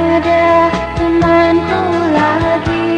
ada temanku lagi.